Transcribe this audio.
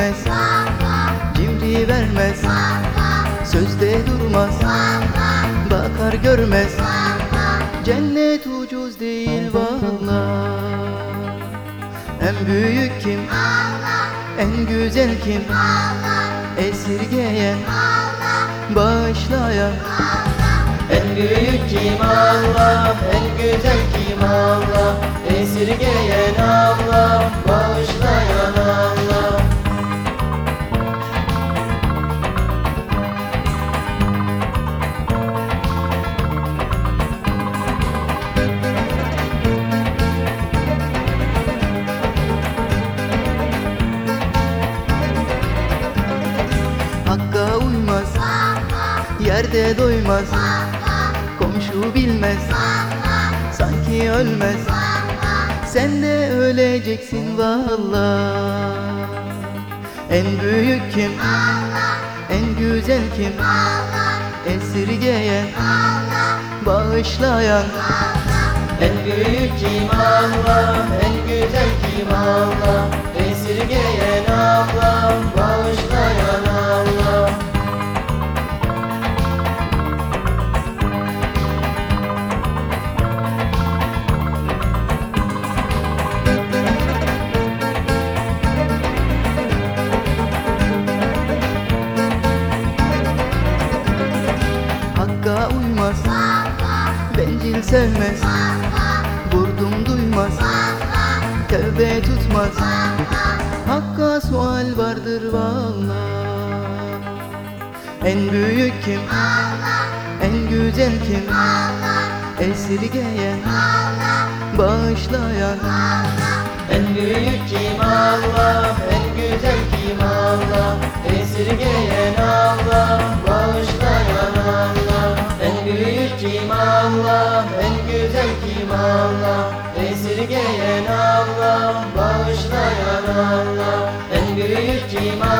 bilmez Cimri vermez. Sözde durmaz. Bakar görmez. Cennet ucuz değil valla En büyük kim? Allah En güzel kim? Allah Esirgeyen. Allah Bağışlayan. Allah En büyük kim? Allah. En güzel kim? Allah. Esirgeyen Allah. Yerde doymaz. Komşu bilmez. Sanki ölmez. Sen de öleceksin valla En büyük kim? En güzel kim? Esirgeyen Bağışlayan? En büyük kim? Allah En güzel kim? Allah Bencil sevmez. Vurdum duymaz. Tövbe tutmaz. Hakka sual vardır valla En büyük kim? En güzel kim? Esirgeyen. Bağışlayan. En büyük kim? Allah. En güzel kim? Allah. Esirgeyen Allah Allah En güzel kim Allah Esirgeyen Allah Bağışlayan Allah En büyük kim Allah